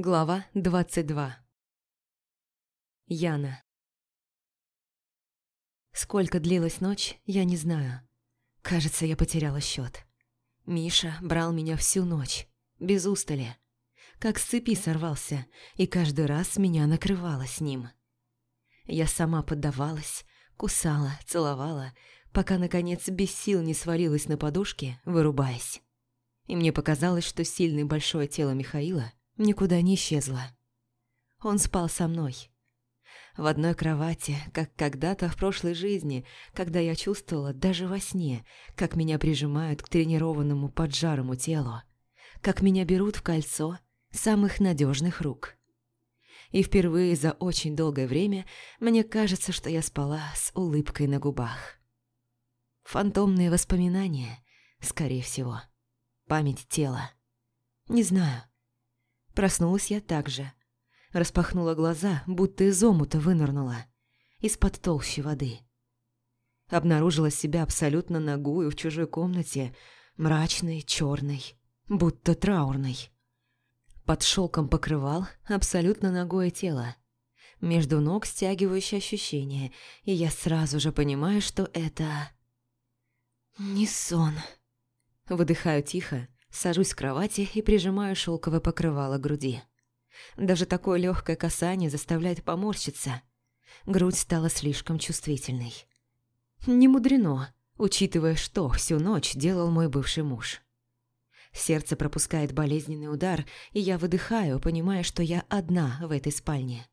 Глава 22 Яна Сколько длилась ночь, я не знаю. Кажется, я потеряла счет. Миша брал меня всю ночь, без устали. Как с цепи сорвался, и каждый раз меня накрывало с ним. Я сама поддавалась, кусала, целовала, пока, наконец, без сил не свалилась на подушке, вырубаясь. И мне показалось, что сильное большое тело Михаила – никуда не исчезла. Он спал со мной. В одной кровати, как когда-то в прошлой жизни, когда я чувствовала даже во сне, как меня прижимают к тренированному поджарому телу, как меня берут в кольцо самых надежных рук. И впервые за очень долгое время мне кажется, что я спала с улыбкой на губах. Фантомные воспоминания, скорее всего. Память тела. Не знаю, Проснулась я так же. Распахнула глаза, будто из омута вынырнула. Из-под толщи воды. Обнаружила себя абсолютно нагую в чужой комнате, мрачной, черной, будто траурной. Под шелком покрывал абсолютно ногое тело. Между ног стягивающее ощущение, и я сразу же понимаю, что это... Не сон. Выдыхаю тихо, Сажусь в кровати и прижимаю шелковое покрывало к груди. Даже такое легкое касание заставляет поморщиться. Грудь стала слишком чувствительной. Не мудрено, учитывая, что всю ночь делал мой бывший муж. Сердце пропускает болезненный удар, и я выдыхаю, понимая, что я одна в этой спальне.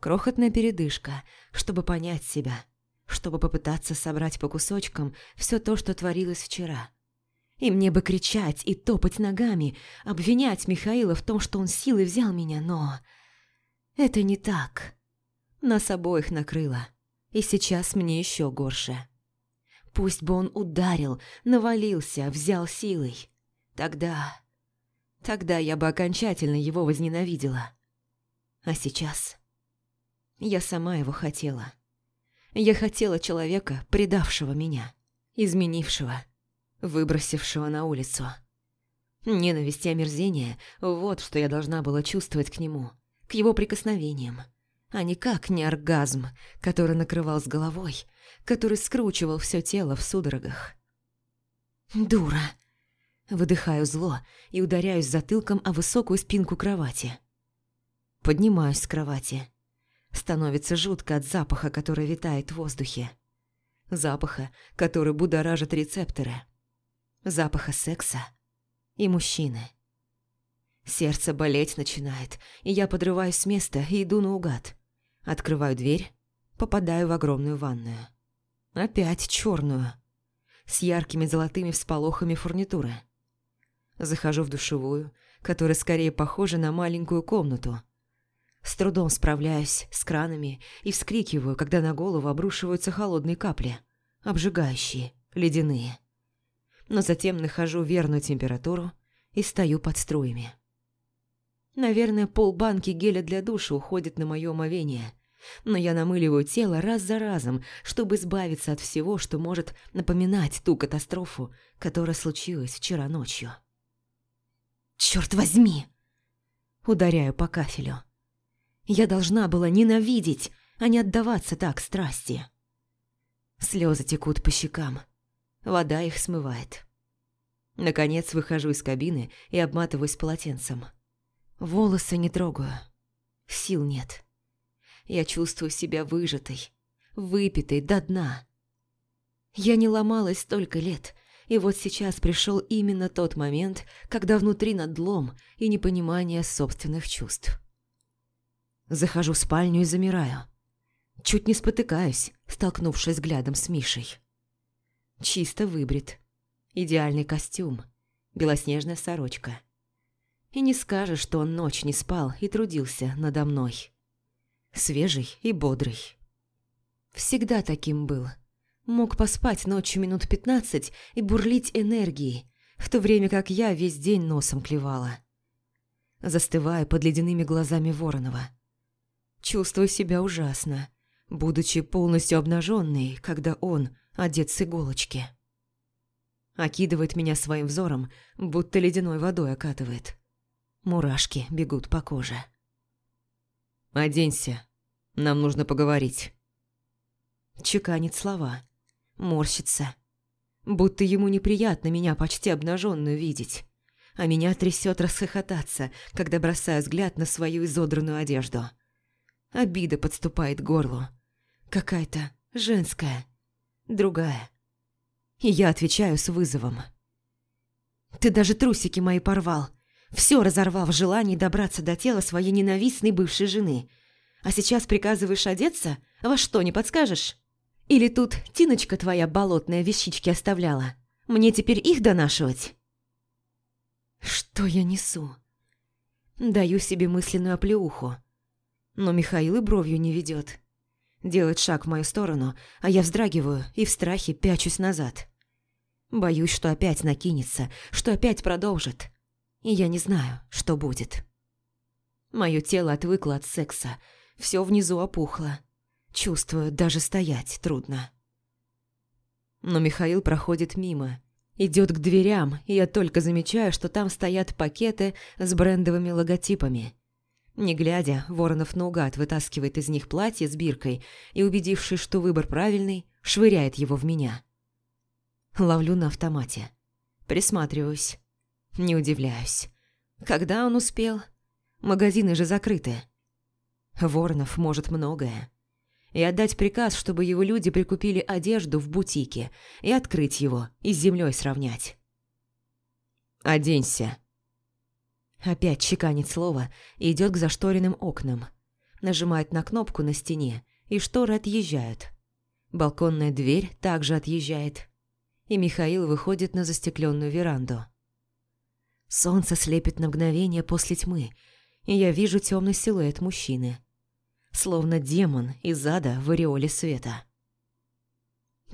Крохотная передышка, чтобы понять себя, чтобы попытаться собрать по кусочкам все то, что творилось вчера – и мне бы кричать и топать ногами, обвинять Михаила в том, что он силой взял меня, но... Это не так. Нас обоих накрыло. И сейчас мне еще горше. Пусть бы он ударил, навалился, взял силой. Тогда... Тогда я бы окончательно его возненавидела. А сейчас... Я сама его хотела. Я хотела человека, предавшего меня, изменившего, выбросившего на улицу. Ненависть и омерзение – вот что я должна была чувствовать к нему, к его прикосновениям, а никак не оргазм, который накрывал с головой, который скручивал все тело в судорогах. «Дура!» Выдыхаю зло и ударяюсь затылком о высокую спинку кровати. Поднимаюсь с кровати. Становится жутко от запаха, который витает в воздухе. Запаха, который будоражит рецепторы – запаха секса и мужчины. Сердце болеть начинает, и я подрываюсь с места и иду наугад. Открываю дверь, попадаю в огромную ванную. Опять черную, с яркими золотыми всполохами фурнитуры. Захожу в душевую, которая скорее похожа на маленькую комнату. С трудом справляюсь с кранами и вскрикиваю, когда на голову обрушиваются холодные капли, обжигающие, ледяные но затем нахожу верную температуру и стою под струями. Наверное, полбанки геля для душа уходит на мое омовение, но я намыливаю тело раз за разом, чтобы избавиться от всего, что может напоминать ту катастрофу, которая случилась вчера ночью. «Чёрт возьми!» Ударяю по кафелю. Я должна была ненавидеть, а не отдаваться так страсти. Слезы текут по щекам. Вода их смывает. Наконец выхожу из кабины и обматываюсь полотенцем. Волосы не трогаю. Сил нет. Я чувствую себя выжатой, выпитой до дна. Я не ломалась столько лет, и вот сейчас пришел именно тот момент, когда внутри надлом и непонимание собственных чувств. Захожу в спальню и замираю. Чуть не спотыкаюсь, столкнувшись взглядом с Мишей. Чисто выбрит. Идеальный костюм. Белоснежная сорочка. И не скажешь, что он ночь не спал и трудился надо мной. Свежий и бодрый. Всегда таким был. Мог поспать ночью минут пятнадцать и бурлить энергией, в то время как я весь день носом клевала. Застываю под ледяными глазами Воронова. Чувствую себя ужасно, будучи полностью обнаженной, когда он одет с иголочки. Окидывает меня своим взором, будто ледяной водой окатывает. Мурашки бегут по коже. «Оденься, нам нужно поговорить». Чеканит слова, морщится. Будто ему неприятно меня почти обнаженную видеть. А меня трясет расхохотаться, когда бросаю взгляд на свою изодранную одежду. Обида подступает к горлу. Какая-то женская, другая. И я отвечаю с вызовом. «Ты даже трусики мои порвал. Все разорвал в желании добраться до тела своей ненавистной бывшей жены. А сейчас приказываешь одеться? Во что, не подскажешь? Или тут Тиночка твоя болотная вещички оставляла? Мне теперь их донашивать?» Что я несу? Даю себе мысленную оплеуху. Но Михаил и бровью не ведет. Делает шаг в мою сторону, а я вздрагиваю и в страхе пячусь назад. Боюсь, что опять накинется, что опять продолжит. И я не знаю, что будет. Мое тело отвыкло от секса, все внизу опухло. Чувствую, даже стоять трудно. Но Михаил проходит мимо, идет к дверям, и я только замечаю, что там стоят пакеты с брендовыми логотипами. Не глядя, Воронов наугад вытаскивает из них платье с биркой и, убедившись, что выбор правильный, швыряет его в меня. Ловлю на автомате. Присматриваюсь. Не удивляюсь. Когда он успел? Магазины же закрыты. Воронов может многое. И отдать приказ, чтобы его люди прикупили одежду в бутике, и открыть его, и с землей сравнять. «Оденься», Опять чеканит слово и идет к зашторенным окнам. Нажимает на кнопку на стене, и шторы отъезжают. Балконная дверь также отъезжает. И Михаил выходит на застекленную веранду. Солнце слепит на мгновение после тьмы, и я вижу темный силуэт мужчины. Словно демон из ада в ореоле света.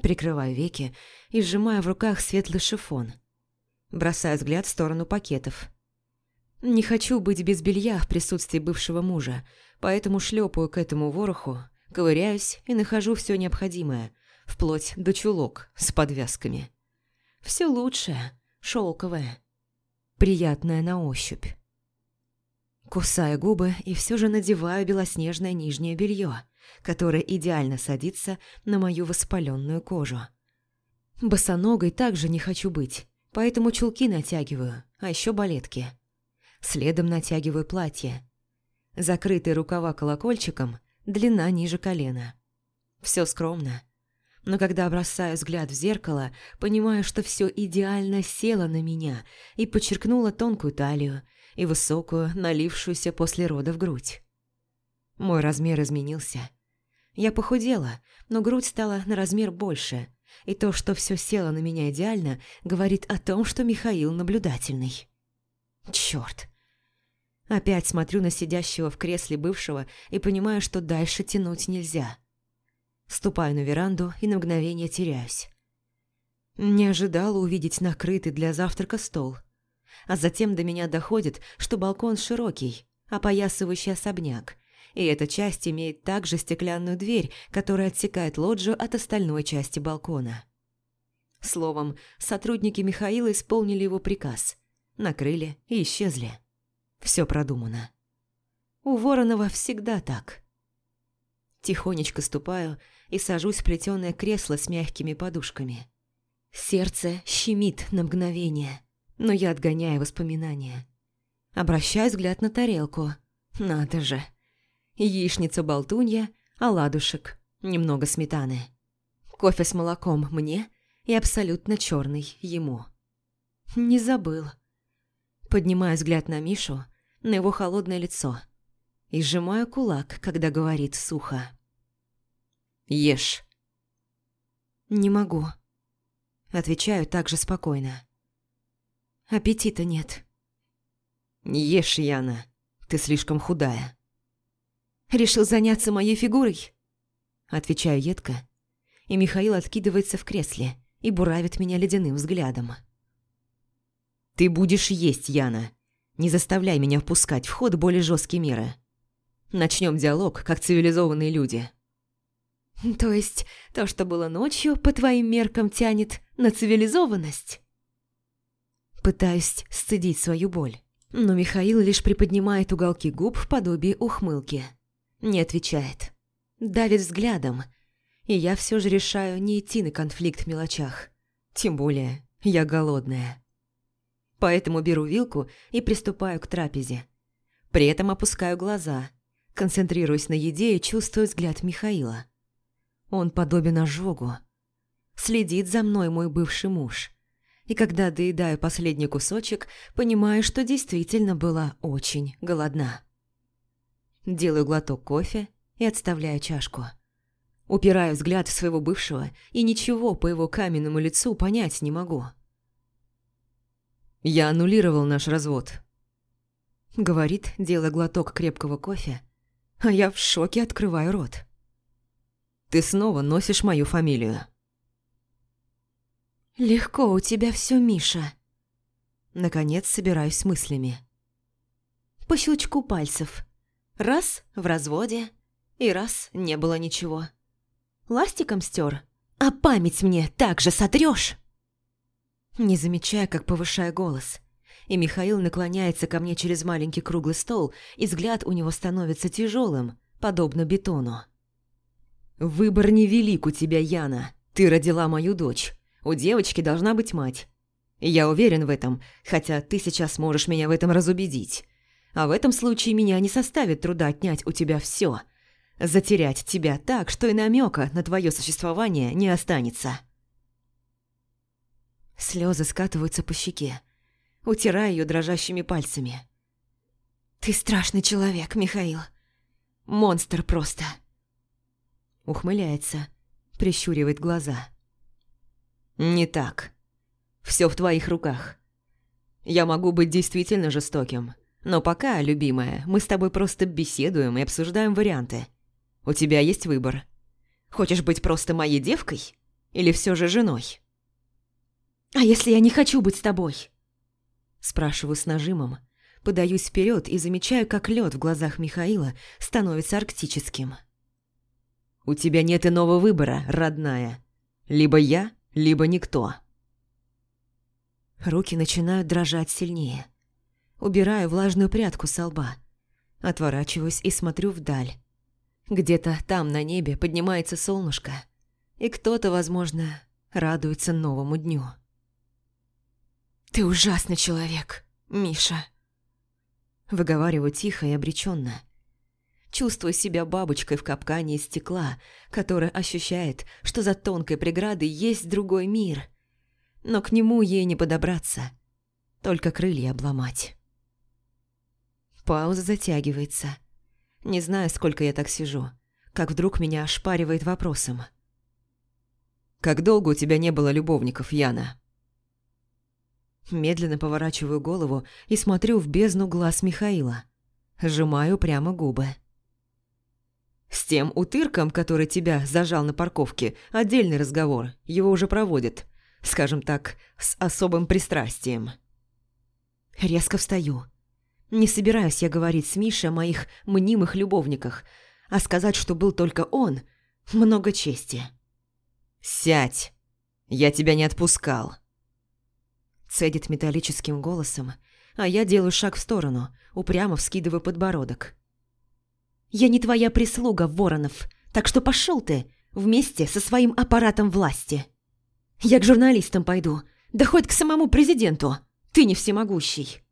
Прикрываю веки и сжимаю в руках светлый шифон. Бросаю взгляд в сторону пакетов – не хочу быть без белья в присутствии бывшего мужа, поэтому шлепаю к этому вороху, ковыряюсь и нахожу все необходимое, вплоть до чулок с подвязками. Все лучшее, шелковое, приятное на ощупь. Кусаю губы и все же надеваю белоснежное нижнее белье, которое идеально садится на мою воспаленную кожу. Босоногой также не хочу быть, поэтому чулки натягиваю, а еще балетки – Следом натягиваю платье. Закрытые рукава колокольчиком, длина ниже колена. Все скромно. Но когда бросаю взгляд в зеркало, понимаю, что все идеально село на меня и подчеркнуло тонкую талию и высокую, налившуюся после родов грудь. Мой размер изменился. Я похудела, но грудь стала на размер больше, и то, что все село на меня идеально, говорит о том, что Михаил наблюдательный. Черт! Опять смотрю на сидящего в кресле бывшего и понимаю, что дальше тянуть нельзя. Ступаю на веранду и на мгновение теряюсь. Не ожидала увидеть накрытый для завтрака стол. А затем до меня доходит, что балкон широкий, опоясывающий особняк, и эта часть имеет также стеклянную дверь, которая отсекает лоджию от остальной части балкона. Словом, сотрудники Михаила исполнили его приказ, накрыли и исчезли. Все продумано. У Воронова всегда так. Тихонечко ступаю и сажусь в плетёное кресло с мягкими подушками. Сердце щемит на мгновение, но я отгоняю воспоминания. Обращаю взгляд на тарелку. Надо же. Яичница-болтунья, оладушек, немного сметаны. Кофе с молоком мне и абсолютно черный ему. Не забыл. Поднимаю взгляд на Мишу, на его холодное лицо и сжимаю кулак, когда говорит сухо. «Ешь». «Не могу», — отвечаю также спокойно. «Аппетита нет». «Не ешь, Яна, ты слишком худая». «Решил заняться моей фигурой?» Отвечаю едко, и Михаил откидывается в кресле и буравит меня ледяным взглядом. «Ты будешь есть, Яна, не заставляй меня впускать в ход более жесткие меры. Начнем диалог, как цивилизованные люди. То есть то, что было ночью, по твоим меркам тянет на цивилизованность? Пытаюсь сцедить свою боль. Но Михаил лишь приподнимает уголки губ в подобии ухмылки. Не отвечает. Давит взглядом. И я все же решаю не идти на конфликт в мелочах. Тем более, я голодная. Поэтому беру вилку и приступаю к трапезе. При этом опускаю глаза, концентрируясь на еде и чувствую взгляд Михаила. Он подобен ожогу. Следит за мной мой бывший муж. И когда доедаю последний кусочек, понимаю, что действительно была очень голодна. Делаю глоток кофе и отставляю чашку. Упираю взгляд своего бывшего и ничего по его каменному лицу понять не могу. «Я аннулировал наш развод», — говорит, делая глоток крепкого кофе, а я в шоке открываю рот. «Ты снова носишь мою фамилию». «Легко у тебя все, Миша». Наконец собираюсь с мыслями. По щелчку пальцев. Раз – в разводе, и раз – не было ничего. Ластиком стер, а память мне так же сотрешь. Не замечая, как повышая голос. И Михаил наклоняется ко мне через маленький круглый стол, и взгляд у него становится тяжелым, подобно бетону. «Выбор невелик у тебя, Яна. Ты родила мою дочь. У девочки должна быть мать. Я уверен в этом, хотя ты сейчас можешь меня в этом разубедить. А в этом случае меня не составит труда отнять у тебя все, Затерять тебя так, что и намека на твое существование не останется». Слезы скатываются по щеке. Утираю ее дрожащими пальцами. «Ты страшный человек, Михаил. Монстр просто». Ухмыляется, прищуривает глаза. «Не так. Все в твоих руках. Я могу быть действительно жестоким, но пока, любимая, мы с тобой просто беседуем и обсуждаем варианты. У тебя есть выбор. Хочешь быть просто моей девкой или все же женой?» «А если я не хочу быть с тобой?» Спрашиваю с нажимом, подаюсь вперед и замечаю, как лед в глазах Михаила становится арктическим. «У тебя нет иного выбора, родная. Либо я, либо никто». Руки начинают дрожать сильнее. Убираю влажную прядку со лба. Отворачиваюсь и смотрю вдаль. Где-то там на небе поднимается солнышко. И кто-то, возможно, радуется новому дню. «Ты ужасный человек, Миша!» Выговариваю тихо и обреченно. Чувствую себя бабочкой в капкане из стекла, которая ощущает, что за тонкой преградой есть другой мир. Но к нему ей не подобраться, только крылья обломать. Пауза затягивается. Не знаю, сколько я так сижу, как вдруг меня ошпаривает вопросом. «Как долго у тебя не было любовников, Яна?» Медленно поворачиваю голову и смотрю в бездну глаз Михаила. Сжимаю прямо губы. «С тем утырком, который тебя зажал на парковке, отдельный разговор. Его уже проводят. Скажем так, с особым пристрастием». Резко встаю. Не собираюсь я говорить с Мишей о моих мнимых любовниках, а сказать, что был только он, много чести. «Сядь! Я тебя не отпускал!» Цедит металлическим голосом, а я делаю шаг в сторону, упрямо вскидываю подбородок. «Я не твоя прислуга, Воронов, так что пошел ты вместе со своим аппаратом власти. Я к журналистам пойду, да хоть к самому президенту, ты не всемогущий».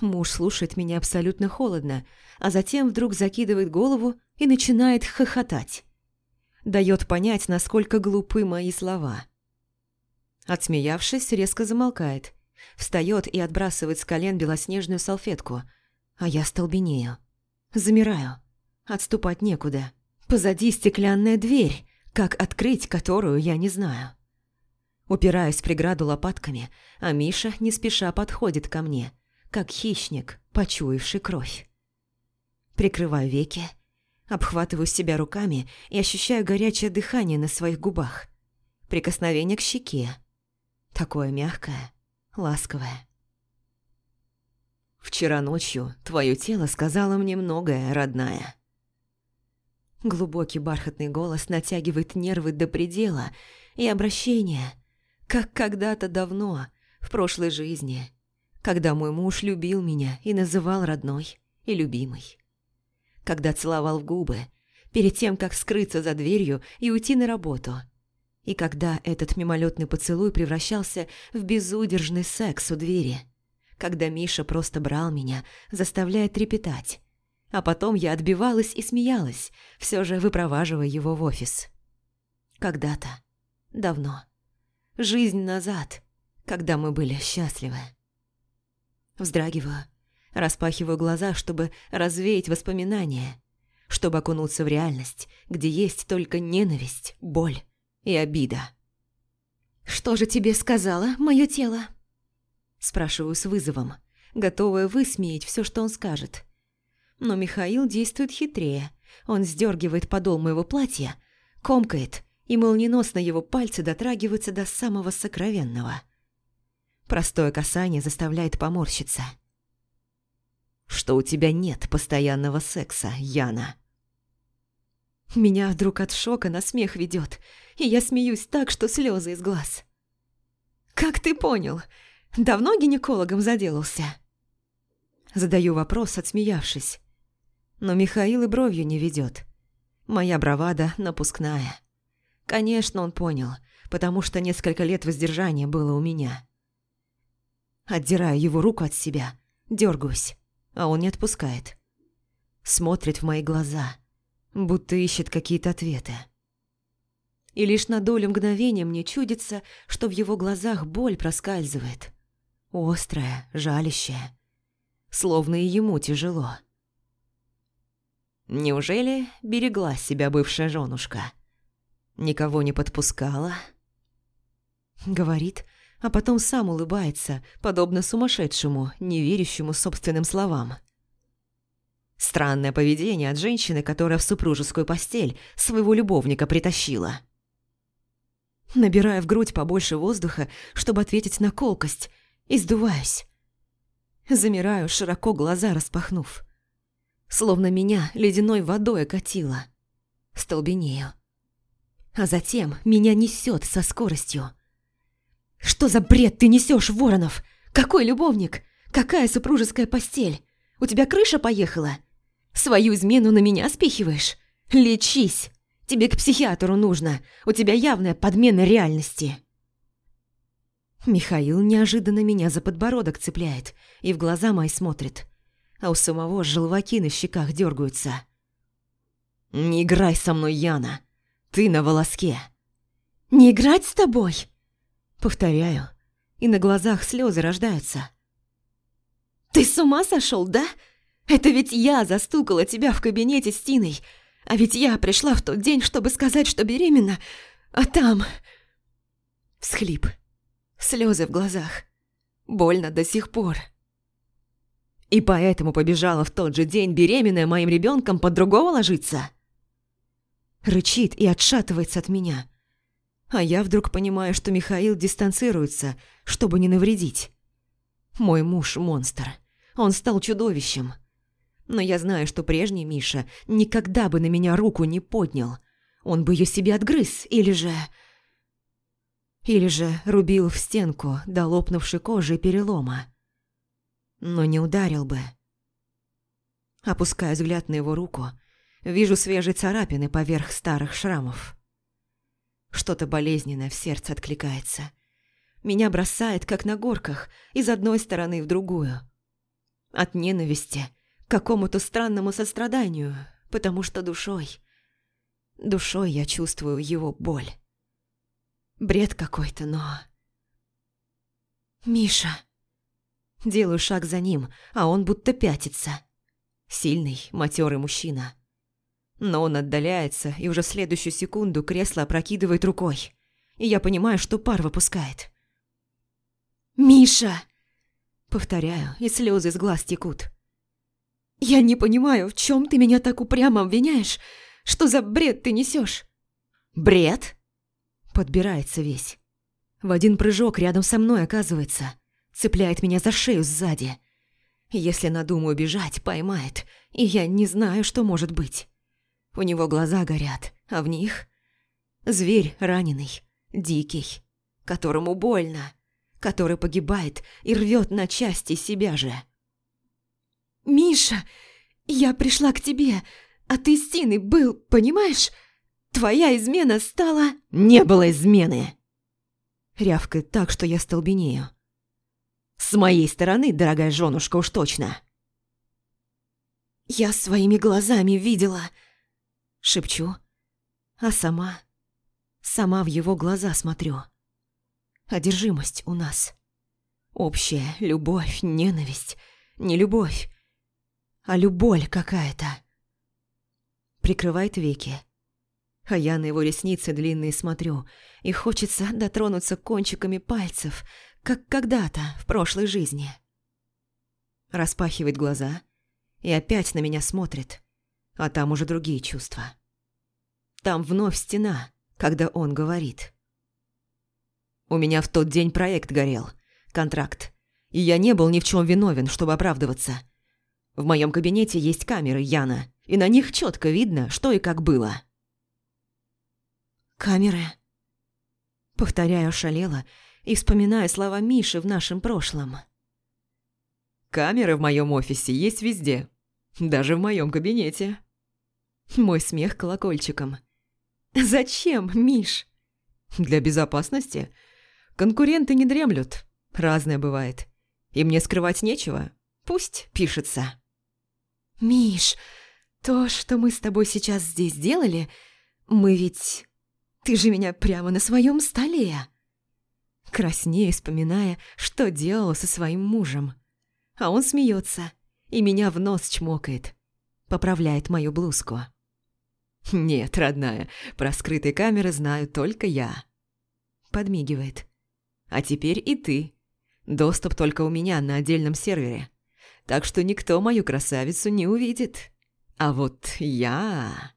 Муж слушает меня абсолютно холодно, а затем вдруг закидывает голову и начинает хохотать. Дает понять, насколько глупы мои слова. Отсмеявшись, резко замолкает. Встает и отбрасывает с колен белоснежную салфетку. А я столбенею. Замираю. Отступать некуда. Позади стеклянная дверь, как открыть которую я не знаю. Упираюсь в преграду лопатками, а Миша не спеша подходит ко мне, как хищник, почуявший кровь. Прикрываю веки, обхватываю себя руками и ощущаю горячее дыхание на своих губах. Прикосновение к щеке, Такое мягкое, ласковое. «Вчера ночью твое тело сказала мне многое, родная». Глубокий бархатный голос натягивает нервы до предела, и обращение, как когда-то давно, в прошлой жизни, Когда мой муж любил меня и называл родной и любимой. Когда целовал в губы, перед тем, как скрыться за дверью и уйти на работу. И когда этот мимолетный поцелуй превращался в безудержный секс у двери. Когда Миша просто брал меня, заставляя трепетать. А потом я отбивалась и смеялась, все же выпроваживая его в офис. Когда-то. Давно. Жизнь назад, когда мы были счастливы. Вздрагиваю, распахиваю глаза, чтобы развеять воспоминания, чтобы окунуться в реальность, где есть только ненависть, боль и обида. «Что же тебе сказала мое тело?» Спрашиваю с вызовом, готовая высмеять все, что он скажет. Но Михаил действует хитрее. Он сдергивает подол моего платья, комкает, и молниеносно его пальцы дотрагиваются до самого сокровенного. Простое касание заставляет поморщиться. «Что у тебя нет постоянного секса, Яна?» Меня вдруг от шока на смех ведет, и я смеюсь так, что слезы из глаз. «Как ты понял? Давно гинекологом заделался?» Задаю вопрос, отсмеявшись. Но Михаил и бровью не ведет. Моя бравада напускная. Конечно, он понял, потому что несколько лет воздержания было у меня. Отдираю его руку от себя, дергаюсь, а он не отпускает. Смотрит в мои глаза – будто ищет какие-то ответы. И лишь на долю мгновения мне чудится, что в его глазах боль проскальзывает. Острая, жалящая. Словно и ему тяжело. Неужели берегла себя бывшая женушка? Никого не подпускала? Говорит, а потом сам улыбается, подобно сумасшедшему, не верящему собственным словам. Странное поведение от женщины, которая в супружескую постель своего любовника притащила. Набирая в грудь побольше воздуха, чтобы ответить на колкость, и сдуваюсь. Замираю, широко глаза распахнув. Словно меня ледяной водой окатило. Столбенею. А затем меня несет со скоростью. «Что за бред ты несешь, Воронов? Какой любовник? Какая супружеская постель? У тебя крыша поехала? Свою измену на меня спихиваешь? Лечись! Тебе к психиатру нужно. У тебя явная подмена реальности. Михаил неожиданно меня за подбородок цепляет и в глаза мои смотрит, а у самого желваки на щеках дергаются. «Не играй со мной, Яна! Ты на волоске!» «Не играть с тобой?» Повторяю, и на глазах слезы рождаются. «Ты с ума сошел, да? Это ведь я застукала тебя в кабинете с Тиной. А ведь я пришла в тот день, чтобы сказать, что беременна. А там... Всхлип. Слезы в глазах. Больно до сих пор. И поэтому побежала в тот же день беременная моим ребенком под другого ложиться? Рычит и отшатывается от меня. А я вдруг понимаю, что Михаил дистанцируется, чтобы не навредить. Мой муж – монстр. Он стал чудовищем. Но я знаю, что прежний Миша никогда бы на меня руку не поднял. Он бы ее себе отгрыз, или же... Или же рубил в стенку до лопнувшей кожи перелома. Но не ударил бы. Опускаю взгляд на его руку, вижу свежие царапины поверх старых шрамов. Что-то болезненное в сердце откликается. Меня бросает, как на горках, из одной стороны в другую. От ненависти – какому-то странному состраданию, потому что душой... Душой я чувствую его боль. Бред какой-то, но... «Миша!» Делаю шаг за ним, а он будто пятится. Сильный, матерый мужчина. Но он отдаляется, и уже в следующую секунду кресло опрокидывает рукой. И я понимаю, что пар выпускает. «Миша!» Повторяю, и слезы из глаз текут. «Я не понимаю, в чем ты меня так упрямо обвиняешь? Что за бред ты несешь?» «Бред?» Подбирается весь. В один прыжок рядом со мной оказывается. Цепляет меня за шею сзади. Если надумаю бежать, поймает. И я не знаю, что может быть. У него глаза горят, а в них... Зверь раненый, дикий, которому больно, который погибает и рвет на части себя же. «Миша, я пришла к тебе, а ты с Тиной был, понимаешь? Твоя измена стала...» «Не было измены!» Рявкает так, что я столбенею. «С моей стороны, дорогая женушка, уж точно!» «Я своими глазами видела!» Шепчу, а сама... Сама в его глаза смотрю. Одержимость у нас. Общая любовь, ненависть. Не любовь, а любовь какая-то. Прикрывает веки. А я на его ресницы длинные смотрю, и хочется дотронуться кончиками пальцев, как когда-то в прошлой жизни. Распахивает глаза и опять на меня смотрит, а там уже другие чувства. Там вновь стена, когда он говорит. У меня в тот день проект горел, контракт, и я не был ни в чем виновен, чтобы оправдываться. В моем кабинете есть камеры Яна, и на них четко видно, что и как было. «Камеры?» Повторяю шалела и вспоминаю слова Миши в нашем прошлом. «Камеры в моем офисе есть везде, даже в моем кабинете». Мой смех колокольчиком. «Зачем, Миш?» «Для безопасности. Конкуренты не дремлют. Разное бывает. И мне скрывать нечего. Пусть пишется». «Миш, то, что мы с тобой сейчас здесь делали, мы ведь ты же меня прямо на своем столе!» Краснею, вспоминая, что делала со своим мужем. А он смеется и меня в нос чмокает. Поправляет мою блузку. «Нет, родная, про скрытые камеры знаю только я». Подмигивает. «А теперь и ты. Доступ только у меня на отдельном сервере. Так что никто мою красавицу не увидит. А вот я...»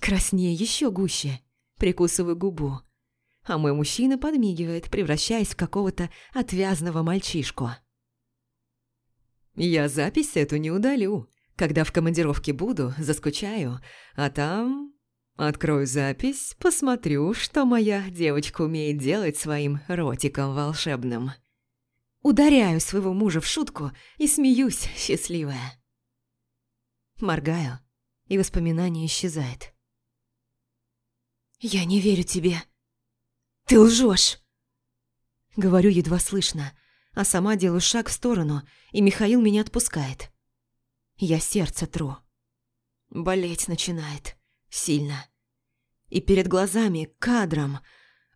Краснее еще гуще прикусываю губу. А мой мужчина подмигивает, превращаясь в какого-то отвязного мальчишку. «Я запись эту не удалю. Когда в командировке буду, заскучаю, а там...» Открою запись, посмотрю, что моя девочка умеет делать своим ротиком волшебным. Ударяю своего мужа в шутку и смеюсь, счастливая. Моргаю, и воспоминание исчезает. «Я не верю тебе. Ты лжешь!» Говорю едва слышно, а сама делаю шаг в сторону, и Михаил меня отпускает. Я сердце тру. Болеть начинает. Сильно. И перед глазами, кадром,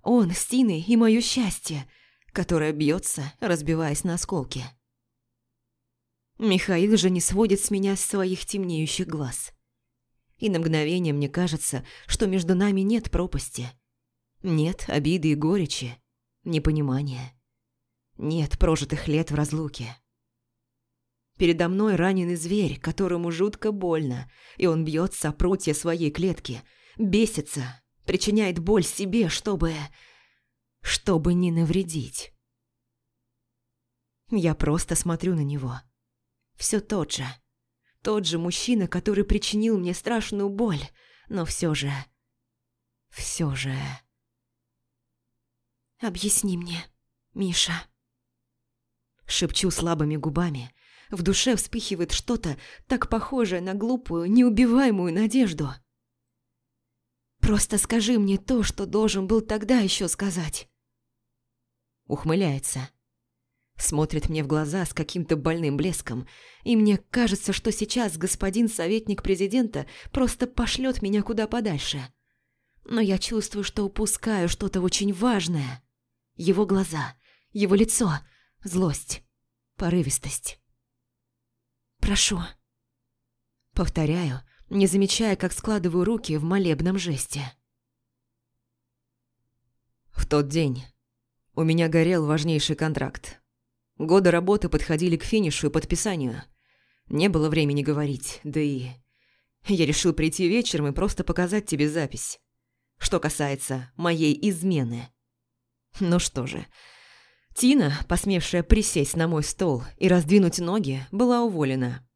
он с и мое счастье, которое бьется, разбиваясь на осколки. Михаил же не сводит с меня своих темнеющих глаз и на мгновение мне кажется, что между нами нет пропасти. Нет обиды и горечи, непонимания. Нет прожитых лет в разлуке. Передо мной раненый зверь, которому жутко больно, и он бьется о прутья своей клетки, бесится, причиняет боль себе, чтобы... чтобы не навредить. Я просто смотрю на него. Все тот же. Тот же мужчина, который причинил мне страшную боль, но все же... Все же... «Объясни мне, Миша». Шепчу слабыми губами. В душе вспыхивает что-то, так похожее на глупую, неубиваемую надежду. «Просто скажи мне то, что должен был тогда еще сказать». Ухмыляется смотрит мне в глаза с каким-то больным блеском, и мне кажется, что сейчас господин советник президента просто пошлет меня куда подальше. Но я чувствую, что упускаю что-то очень важное. Его глаза, его лицо, злость, порывистость. «Прошу». Повторяю, не замечая, как складываю руки в молебном жесте. В тот день у меня горел важнейший контракт. Годы работы подходили к финишу и подписанию. Не было времени говорить, да и... Я решил прийти вечером и просто показать тебе запись. Что касается моей измены. Ну что же... Тина, посмевшая присесть на мой стол и раздвинуть ноги, была уволена.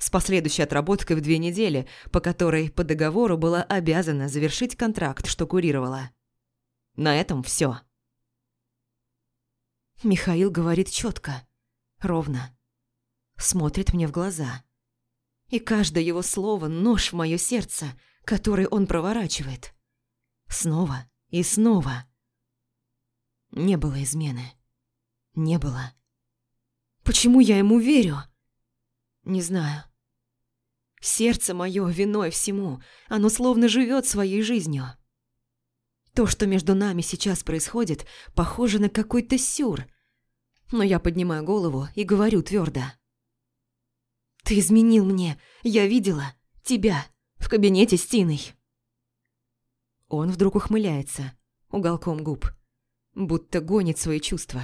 С последующей отработкой в две недели, по которой по договору была обязана завершить контракт, что курировала. На этом все. Михаил говорит четко, ровно. Смотрит мне в глаза. И каждое его слово – нож в мое сердце, который он проворачивает. Снова и снова. Не было измены. Не было. Почему я ему верю? Не знаю. Сердце мое виной всему, оно словно живет своей жизнью. То, что между нами сейчас происходит, похоже на какой-то сюр. Но я поднимаю голову и говорю твердо. «Ты изменил мне, я видела тебя в кабинете с Тиной». Он вдруг ухмыляется, уголком губ, будто гонит свои чувства.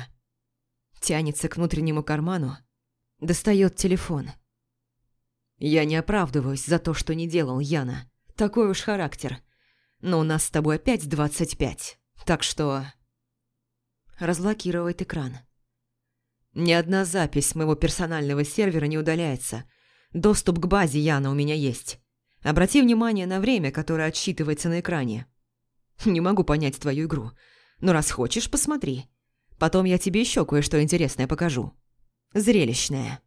Тянется к внутреннему карману, достает телефон. Я не оправдываюсь за то, что не делал Яна. Такой уж характер. Но у нас с тобой опять двадцать пять, так что... Разблокировать экран. Ни одна запись моего персонального сервера не удаляется. Доступ к базе Яна у меня есть. Обрати внимание на время, которое отсчитывается на экране. Не могу понять твою игру. Но раз хочешь, посмотри. Потом я тебе еще кое-что интересное покажу. Зрелищное.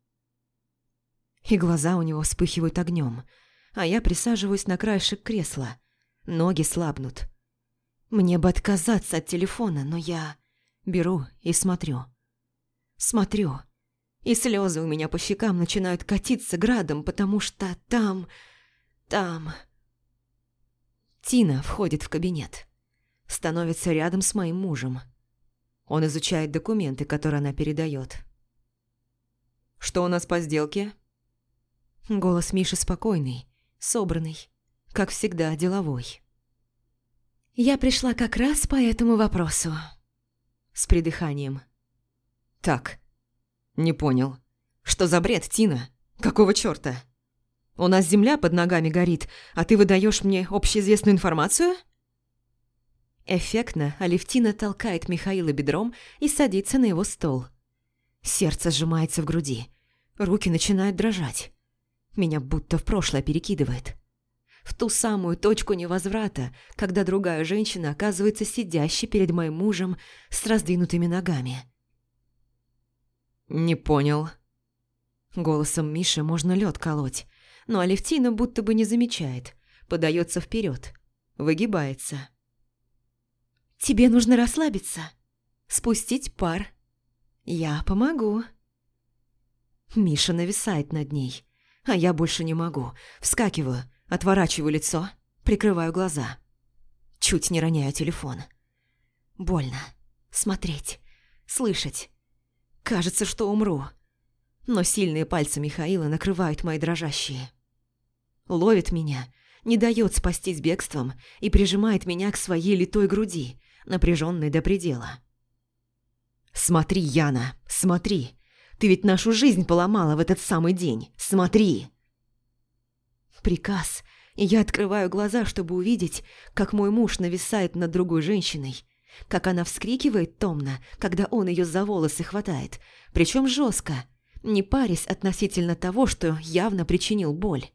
И глаза у него вспыхивают огнем, а я присаживаюсь на краешек кресла. Ноги слабнут. Мне бы отказаться от телефона, но я беру и смотрю. Смотрю. И слезы у меня по щекам начинают катиться градом, потому что там... там... Тина входит в кабинет. Становится рядом с моим мужем. Он изучает документы, которые она передает. «Что у нас по сделке?» Голос Миши спокойный, собранный, как всегда, деловой. «Я пришла как раз по этому вопросу». С придыханием. «Так, не понял. Что за бред, Тина? Какого чёрта?» У нас земля под ногами горит, а ты выдаешь мне общеизвестную информацию?» Эффектно Алевтина толкает Михаила бедром и садится на его стол. Сердце сжимается в груди. Руки начинают дрожать. Меня будто в прошлое перекидывает. В ту самую точку невозврата, когда другая женщина оказывается сидящей перед моим мужем с раздвинутыми ногами. «Не понял». Голосом Миши можно лед колоть но Алевтина будто бы не замечает, подается вперед, выгибается. «Тебе нужно расслабиться, спустить пар. Я помогу». Миша нависает над ней, а я больше не могу. Вскакиваю, отворачиваю лицо, прикрываю глаза. Чуть не роняю телефон. Больно. Смотреть, слышать. Кажется, что умру. Но сильные пальцы Михаила накрывают мои дрожащие ловит меня, не дает спастись бегством и прижимает меня к своей литой груди, напряженной до предела. «Смотри, Яна, смотри! Ты ведь нашу жизнь поломала в этот самый день! Смотри!» Приказ, я открываю глаза, чтобы увидеть, как мой муж нависает над другой женщиной, как она вскрикивает томно, когда он ее за волосы хватает, причем жестко, не парясь относительно того, что явно причинил боль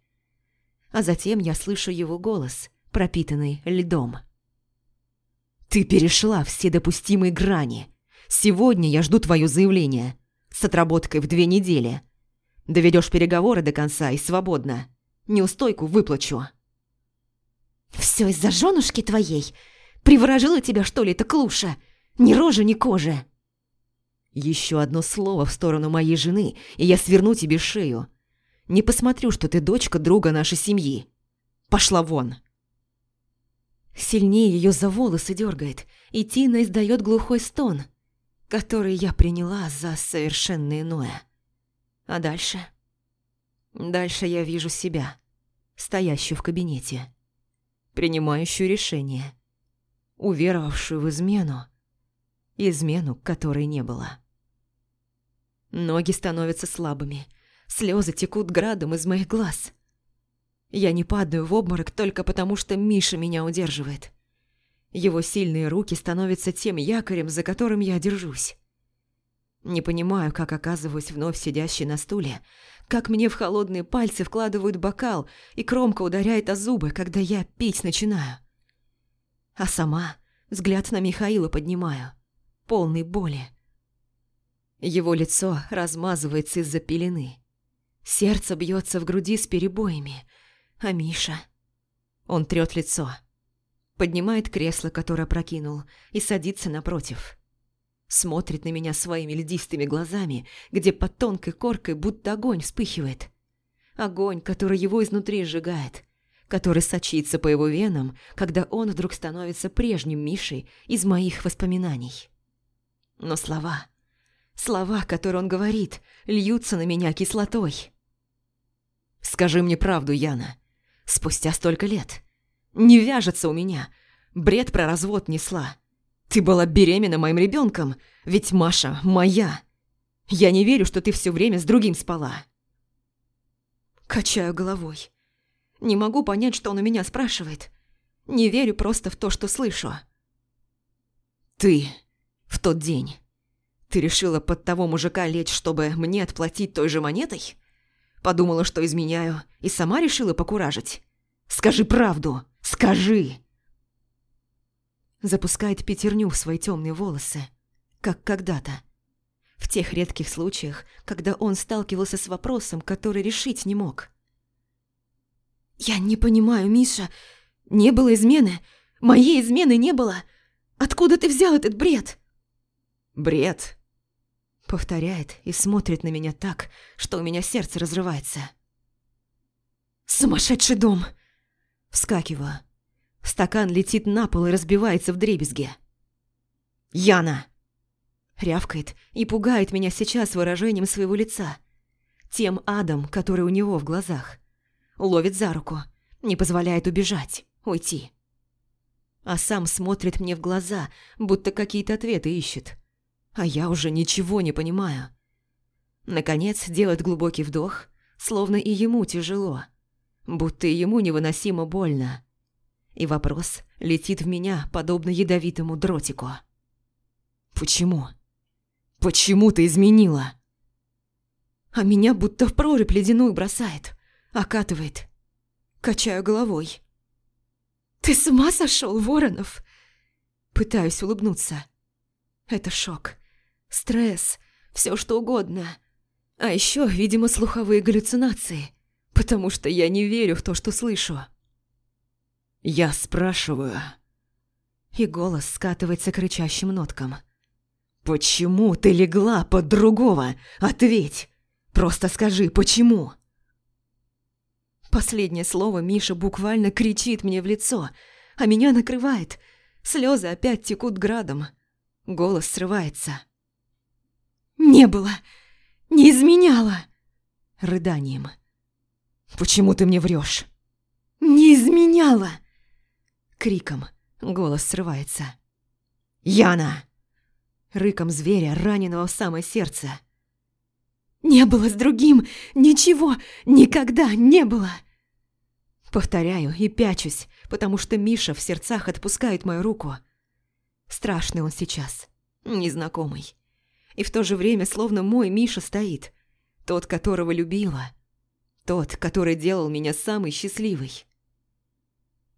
а затем я слышу его голос, пропитанный льдом. «Ты перешла все допустимые грани. Сегодня я жду твое заявление. С отработкой в две недели. Доведешь переговоры до конца и свободно. Неустойку выплачу». «Все из-за женушки твоей? Приворожила тебя, что ли, эта клуша? Ни рожи, ни кожи!» «Еще одно слово в сторону моей жены, и я сверну тебе шею. Не посмотрю, что ты дочка друга нашей семьи. Пошла вон!» Сильнее ее за волосы дергает, и Тина издает глухой стон, который я приняла за совершенно иное. А дальше? Дальше я вижу себя, стоящую в кабинете, принимающую решение, уверовавшую в измену, измену, которой не было. Ноги становятся слабыми, Слезы текут градом из моих глаз. Я не падаю в обморок только потому, что Миша меня удерживает. Его сильные руки становятся тем якорем, за которым я держусь. Не понимаю, как оказываюсь вновь сидящей на стуле, как мне в холодные пальцы вкладывают бокал и кромка ударяет о зубы, когда я пить начинаю. А сама взгляд на Михаила поднимаю, полный боли. Его лицо размазывается из-за пелены. Сердце бьется в груди с перебоями. А Миша... Он трёт лицо. Поднимает кресло, которое прокинул, и садится напротив. Смотрит на меня своими льдистыми глазами, где под тонкой коркой будто огонь вспыхивает. Огонь, который его изнутри сжигает, который сочится по его венам, когда он вдруг становится прежним Мишей из моих воспоминаний. Но слова, слова, которые он говорит, льются на меня кислотой. «Скажи мне правду, Яна. Спустя столько лет. Не вяжется у меня. Бред про развод несла. Ты была беременна моим ребенком, ведь Маша моя. Я не верю, что ты все время с другим спала». Качаю головой. Не могу понять, что он у меня спрашивает. Не верю просто в то, что слышу. «Ты в тот день. Ты решила под того мужика лечь, чтобы мне отплатить той же монетой? Подумала, что изменяю, и сама решила покуражить? Скажи правду! Скажи!» Запускает пятерню в свои темные волосы, как когда-то. В тех редких случаях, когда он сталкивался с вопросом, который решить не мог. «Я не понимаю, Миша. Не было измены. Моей измены не было. Откуда ты взял этот бред?» «Бред?» Повторяет и смотрит на меня так, что у меня сердце разрывается. «Сумасшедший дом!» Вскакиваю. Стакан летит на пол и разбивается в дребезге. «Яна!» Рявкает и пугает меня сейчас выражением своего лица. Тем адом, который у него в глазах. Ловит за руку, не позволяет убежать, уйти. А сам смотрит мне в глаза, будто какие-то ответы ищет. А я уже ничего не понимаю. Наконец делает глубокий вдох, словно и ему тяжело. Будто ему невыносимо больно. И вопрос летит в меня, подобно ядовитому дротику. «Почему? Почему ты изменила?» А меня будто в прорубь ледяную бросает, окатывает. Качаю головой. «Ты с ума сошел, Воронов?» Пытаюсь улыбнуться. Это шок, стресс, все что угодно. А еще, видимо, слуховые галлюцинации, потому что я не верю в то, что слышу. «Я спрашиваю...» И голос скатывается к рычащим ноткам. «Почему ты легла под другого? Ответь! Просто скажи, почему?» Последнее слово Миша буквально кричит мне в лицо, а меня накрывает. Слезы опять текут градом. Голос срывается. «Не было! Не изменяла!» Рыданием. «Почему ты мне врешь?» «Не изменяла!» Криком голос срывается. «Яна!» Рыком зверя, раненого в самое сердце. «Не было с другим! Ничего! Никогда не было!» Повторяю и пячусь, потому что Миша в сердцах отпускает мою руку. Страшный он сейчас, незнакомый. И в то же время словно мой Миша стоит, тот, которого любила, тот, который делал меня самой счастливой.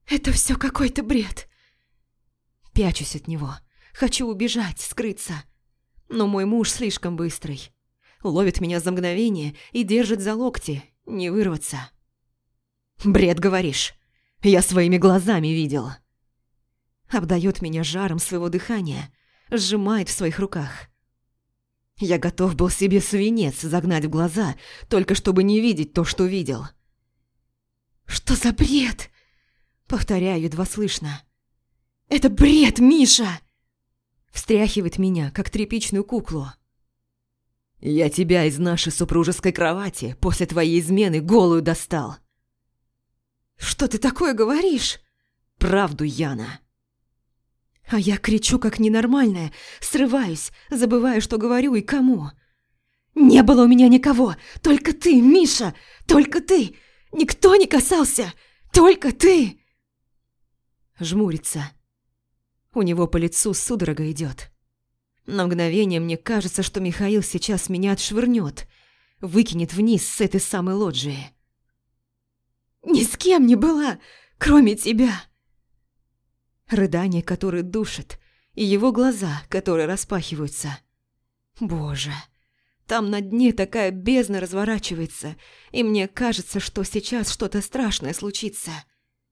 «Это все какой-то бред!» Пячусь от него, хочу убежать, скрыться. Но мой муж слишком быстрый. Ловит меня за мгновение и держит за локти, не вырваться. «Бред, говоришь? Я своими глазами видел». Обдает меня жаром своего дыхания, сжимает в своих руках. Я готов был себе свинец загнать в глаза, только чтобы не видеть то, что видел. «Что за бред?» Повторяю едва слышно. «Это бред, Миша!» Встряхивает меня, как тряпичную куклу. «Я тебя из нашей супружеской кровати после твоей измены голую достал!» «Что ты такое говоришь?» «Правду, Яна!» А я кричу, как ненормальная, срываюсь, забываю, что говорю и кому. «Не было у меня никого! Только ты, Миша! Только ты! Никто не касался! Только ты!» Жмурится. У него по лицу судорога идет. На мгновение мне кажется, что Михаил сейчас меня отшвырнет, выкинет вниз с этой самой лоджии. Ни с кем не была, кроме тебя!» Рыдание, которое душит, и его глаза, которые распахиваются. «Боже, Там на дне такая бездна разворачивается, и мне кажется, что сейчас что-то страшное случится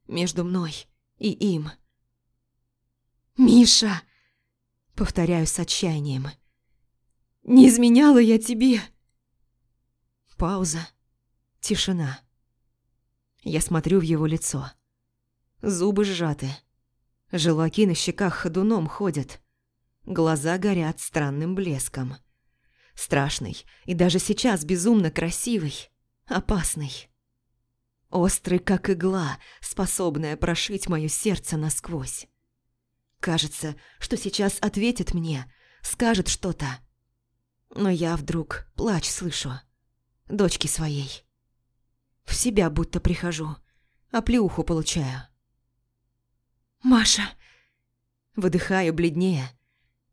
между мной и им. «Миша!» — повторяю с отчаянием. «Не изменяла я тебе!» Пауза. Тишина. Я смотрю в его лицо. Зубы сжаты. Желваки на щеках ходуном ходят. Глаза горят странным блеском. Страшный и даже сейчас безумно красивый, опасный. Острый, как игла, способная прошить мое сердце насквозь. Кажется, что сейчас ответит мне, скажет что-то. Но я вдруг плач слышу. Дочки своей. В себя будто прихожу, а плюху получаю. «Маша!» Выдыхаю бледнее,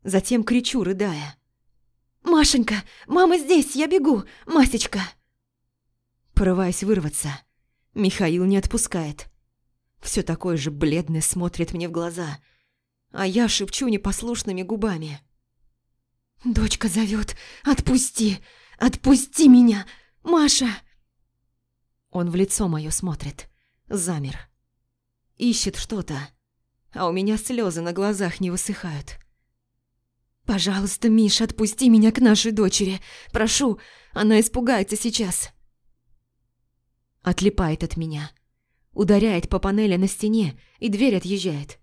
затем кричу, рыдая. «Машенька! Мама здесь! Я бегу! Масечка!» Порываясь вырваться, Михаил не отпускает. Все такой же бледный смотрит мне в глаза, а я шепчу непослушными губами. «Дочка зовет! Отпусти! Отпусти меня! Маша!» Он в лицо мое смотрит, замер. Ищет что-то, а у меня слезы на глазах не высыхают. «Пожалуйста, Миша, отпусти меня к нашей дочери. Прошу, она испугается сейчас». Отлипает от меня. Ударяет по панели на стене, и дверь отъезжает.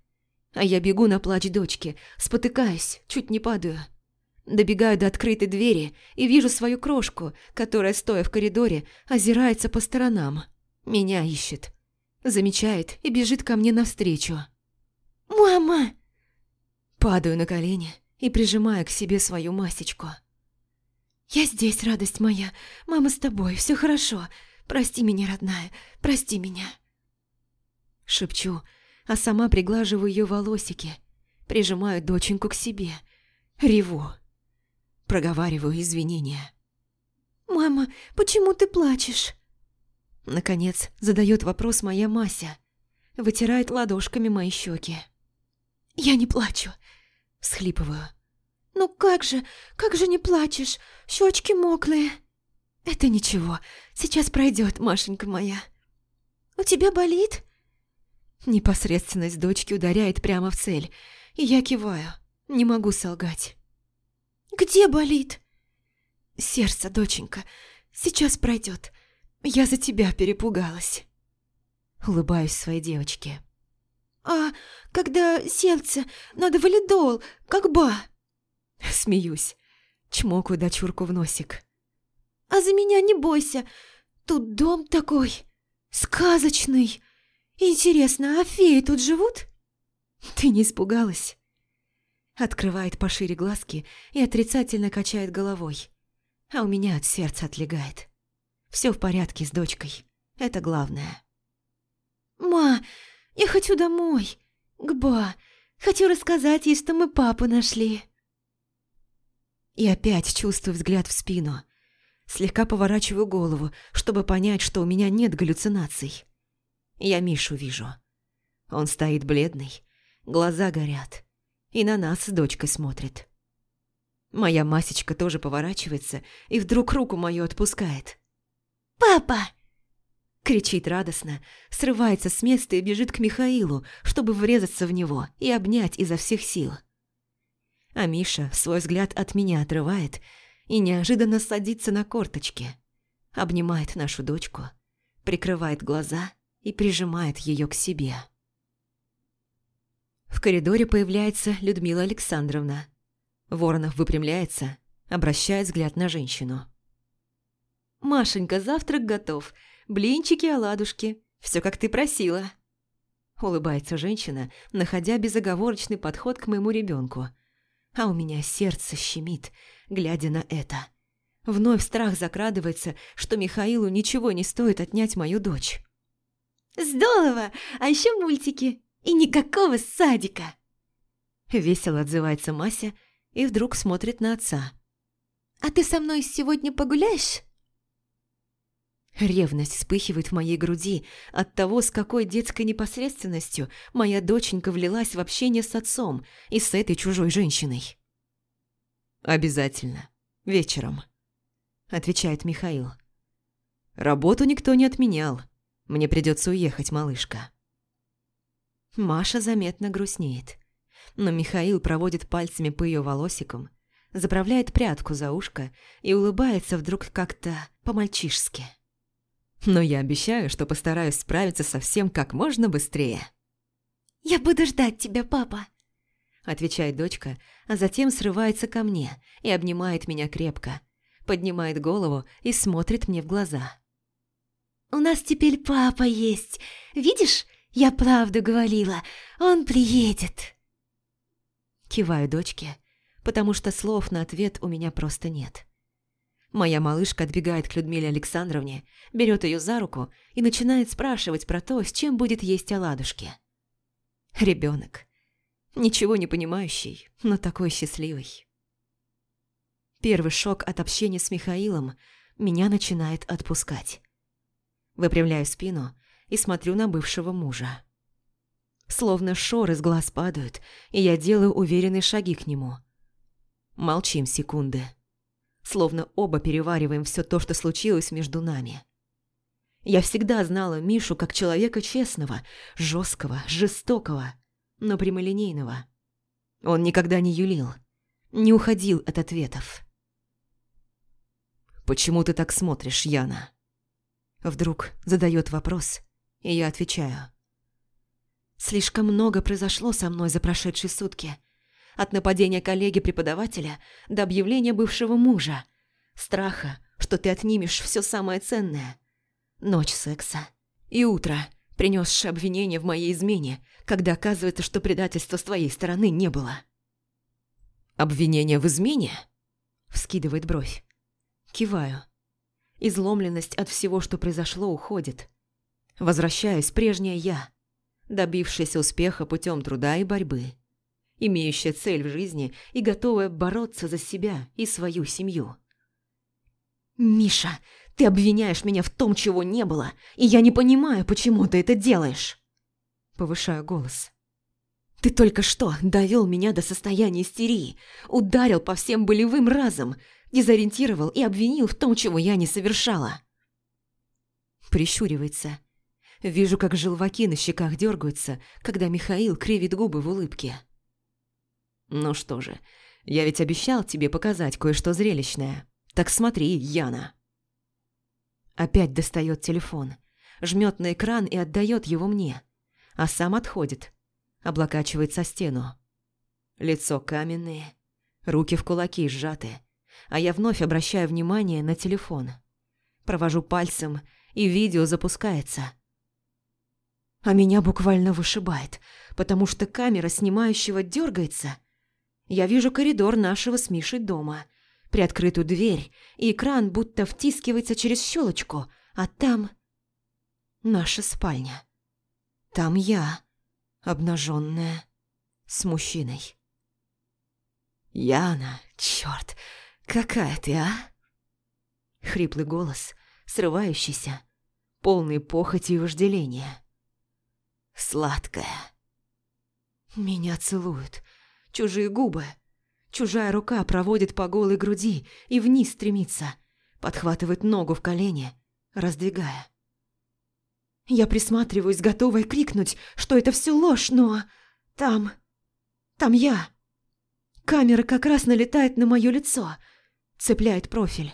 А я бегу на плач дочки, спотыкаюсь, чуть не падаю. Добегаю до открытой двери и вижу свою крошку, которая, стоя в коридоре, озирается по сторонам. Меня ищет. Замечает и бежит ко мне навстречу. «Мама!» Падаю на колени и прижимаю к себе свою масечку. «Я здесь, радость моя. Мама с тобой, все хорошо. Прости меня, родная, прости меня». Шепчу, а сама приглаживаю ее волосики, прижимаю доченьку к себе, реву. Проговариваю извинения. «Мама, почему ты плачешь?» Наконец задает вопрос моя Мася. Вытирает ладошками мои щеки. «Я не плачу. Схлипываю. «Ну как же, как же не плачешь? Щечки моклые!» «Это ничего, сейчас пройдет, Машенька моя». «У тебя болит?» Непосредственность дочки ударяет прямо в цель, и я киваю, не могу солгать. «Где болит?» «Сердце, доченька, сейчас пройдет. Я за тебя перепугалась». Улыбаюсь своей девочке. «А когда сердце, надо валидол, как ба!» Смеюсь, чмокаю дочурку в носик. «А за меня не бойся, тут дом такой, сказочный. Интересно, а феи тут живут?» «Ты не испугалась?» Открывает пошире глазки и отрицательно качает головой. А у меня от сердца отлегает. Все в порядке с дочкой, это главное. «Ма, я хочу домой, к Ба. Хочу рассказать ей, что мы папу нашли». И опять чувствую взгляд в спину. Слегка поворачиваю голову, чтобы понять, что у меня нет галлюцинаций. Я Мишу вижу. Он стоит бледный, глаза горят, и на нас с дочкой смотрит. Моя масечка тоже поворачивается и вдруг руку мою отпускает. «Папа!» Кричит радостно, срывается с места и бежит к Михаилу, чтобы врезаться в него и обнять изо всех сил. А Миша свой взгляд от меня отрывает и неожиданно садится на корточки, обнимает нашу дочку, прикрывает глаза и прижимает ее к себе. В коридоре появляется Людмила Александровна. Воронов выпрямляется, обращая взгляд на женщину. «Машенька, завтрак готов блинчики, оладушки. Все, как ты просила». Улыбается женщина, находя безоговорочный подход к моему ребенку. А у меня сердце щемит, глядя на это. Вновь страх закрадывается, что Михаилу ничего не стоит отнять мою дочь. «Здорово! А еще мультики! И никакого садика!» Весело отзывается Мася и вдруг смотрит на отца. «А ты со мной сегодня погуляешь?» Ревность вспыхивает в моей груди от того, с какой детской непосредственностью моя доченька влилась в общение с отцом и с этой чужой женщиной. «Обязательно. Вечером». отвечает Михаил. Работу никто не отменял. Мне придется уехать, малышка. Маша заметно грустнеет. Но Михаил проводит пальцами по ее волосикам, заправляет прядку за ушко и улыбается вдруг как-то по-мальчишски. Но я обещаю, что постараюсь справиться со всем как можно быстрее. «Я буду ждать тебя, папа», — отвечает дочка, а затем срывается ко мне и обнимает меня крепко, поднимает голову и смотрит мне в глаза. «У нас теперь папа есть. Видишь, я правду говорила, он приедет». Киваю дочке, потому что слов на ответ у меня просто нет. Моя малышка отбегает к Людмиле Александровне, берет ее за руку и начинает спрашивать про то, с чем будет есть оладушки. Ребенок. Ничего не понимающий, но такой счастливый. Первый шок от общения с Михаилом меня начинает отпускать. Выпрямляю спину и смотрю на бывшего мужа. Словно шоры с глаз падают, и я делаю уверенные шаги к нему. Молчим секунды. Словно оба перевариваем все то, что случилось между нами. Я всегда знала Мишу как человека честного, жесткого, жестокого, но прямолинейного. Он никогда не юлил, не уходил от ответов. «Почему ты так смотришь, Яна?» Вдруг задает вопрос, и я отвечаю. Слишком много произошло со мной за прошедшие сутки. От нападения коллеги-преподавателя до объявления бывшего мужа. Страха, что ты отнимешь все самое ценное. Ночь секса. И утро, принесшее обвинение в моей измене, когда оказывается, что предательства с твоей стороны не было. «Обвинение в измене?» Вскидывает бровь. Киваю. Изломленность от всего, что произошло, уходит. Возвращаюсь прежняя я добившаяся успеха путем труда и борьбы, имеющая цель в жизни и готовая бороться за себя и свою семью. «Миша, ты обвиняешь меня в том, чего не было, и я не понимаю, почему ты это делаешь!» Повышаю голос. «Ты только что довел меня до состояния истерии, ударил по всем болевым разом, дезориентировал и обвинил в том, чего я не совершала». Прищуривается Вижу, как желваки на щеках дергаются, когда Михаил кривит губы в улыбке. «Ну что же, я ведь обещал тебе показать кое-что зрелищное. Так смотри, Яна». Опять достает телефон, жмет на экран и отдает его мне, а сам отходит, облокачивается стену. Лицо каменное, руки в кулаки сжаты, а я вновь обращаю внимание на телефон. Провожу пальцем, и видео запускается – а меня буквально вышибает, потому что камера снимающего дергается. Я вижу коридор нашего с Мишей дома, приоткрытую дверь, и экран будто втискивается через щелочку, а там... Наша спальня. Там я, обнаженная, с мужчиной. «Яна, черт, какая ты, а?» Хриплый голос, срывающийся, полный похоти и вожделения. Сладкая. Меня целуют. Чужие губы. Чужая рука проводит по голой груди и вниз стремится. Подхватывает ногу в колени, раздвигая. Я присматриваюсь, готовая крикнуть, что это все ложь, но... Там... Там я. Камера как раз налетает на мое лицо, цепляет профиль.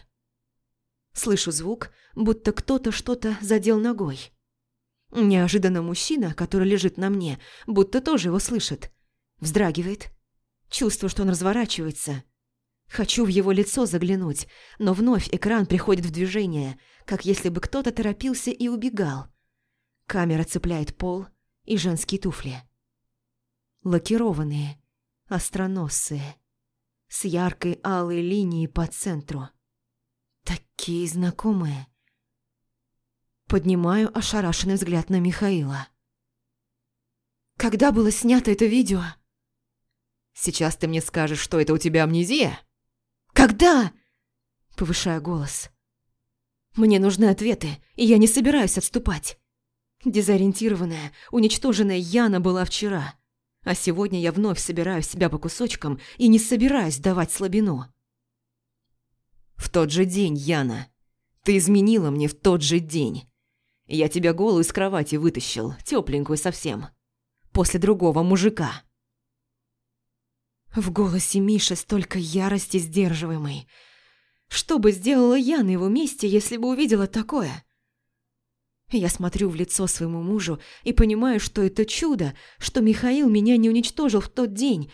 Слышу звук, будто кто-то что-то задел ногой. Неожиданно мужчина, который лежит на мне, будто тоже его слышит. Вздрагивает. Чувствую, что он разворачивается. Хочу в его лицо заглянуть, но вновь экран приходит в движение, как если бы кто-то торопился и убегал. Камера цепляет пол и женские туфли. Лакированные, остроносые, с яркой алой линией по центру. Такие знакомые. Поднимаю ошарашенный взгляд на Михаила. «Когда было снято это видео?» «Сейчас ты мне скажешь, что это у тебя амнезия?» «Когда?» Повышая голос. «Мне нужны ответы, и я не собираюсь отступать. Дезориентированная, уничтоженная Яна была вчера, а сегодня я вновь собираю себя по кусочкам и не собираюсь давать слабину». В тот же день, Яна. Ты изменила мне в тот же день. Я тебя голую из кровати вытащил, тепленькую совсем. После другого мужика. В голосе Миши столько ярости сдерживаемой. Что бы сделала я на его месте, если бы увидела такое? Я смотрю в лицо своему мужу и понимаю, что это чудо, что Михаил меня не уничтожил в тот день.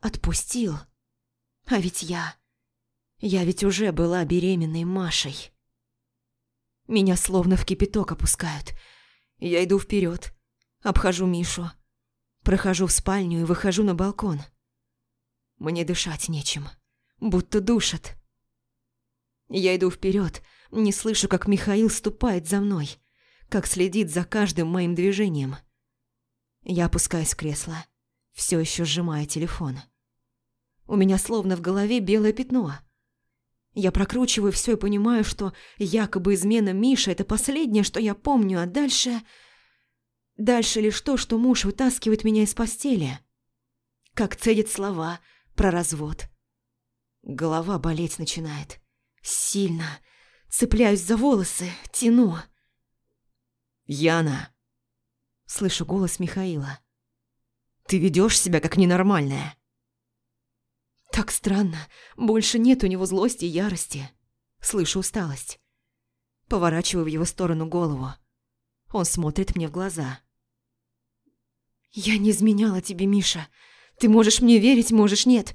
Отпустил. А ведь я... Я ведь уже была беременной Машей. Меня словно в кипяток опускают. Я иду вперед, обхожу Мишу, прохожу в спальню и выхожу на балкон. Мне дышать нечем, будто душат. Я иду вперед, не слышу, как Михаил ступает за мной, как следит за каждым моим движением. Я опускаюсь в кресло, все еще сжимая телефон. У меня словно в голове белое пятно. Я прокручиваю все и понимаю, что якобы измена Миши – это последнее, что я помню, а дальше... Дальше лишь то, что муж вытаскивает меня из постели. Как цедит слова про развод. Голова болеть начинает. Сильно. Цепляюсь за волосы, тяну. «Яна!» Слышу голос Михаила. «Ты ведешь себя как ненормальная!» Так странно. Больше нет у него злости и ярости. Слышу усталость. Поворачиваю в его сторону голову. Он смотрит мне в глаза. «Я не изменяла тебе, Миша. Ты можешь мне верить, можешь нет.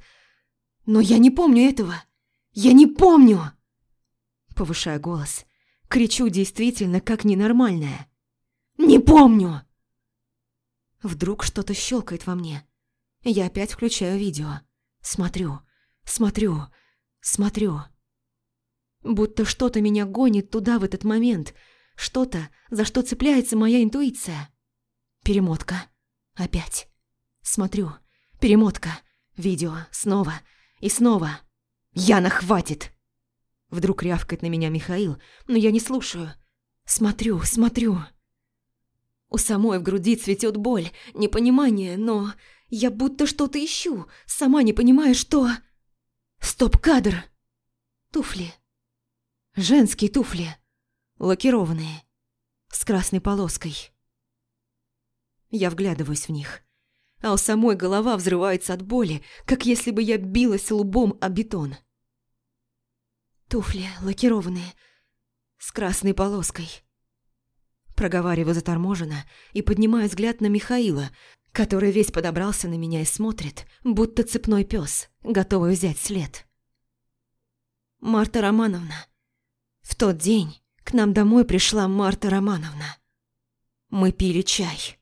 Но я не помню этого. Я не помню!» Повышая голос, кричу действительно как ненормальная. «Не помню!» Вдруг что-то щелкает во мне. Я опять включаю видео. Смотрю, смотрю, смотрю. Будто что-то меня гонит туда в этот момент. Что-то, за что цепляется моя интуиция. Перемотка. Опять. Смотрю. Перемотка. Видео. Снова. И снова. Яна, хватит! Вдруг рявкает на меня Михаил, но я не слушаю. Смотрю, смотрю. У самой в груди цветет боль, непонимание, но я будто что-то ищу, сама не понимаю, что... Стоп-кадр! Туфли. Женские туфли. Лакированные. С красной полоской. Я вглядываюсь в них. А у самой голова взрывается от боли, как если бы я билась лбом о бетон. Туфли лакированные. С красной полоской. Проговариваю заторможенно и поднимаю взгляд на Михаила, который весь подобрался на меня и смотрит, будто цепной пес, готовый взять след. Марта Романовна. В тот день к нам домой пришла Марта Романовна. Мы пили чай.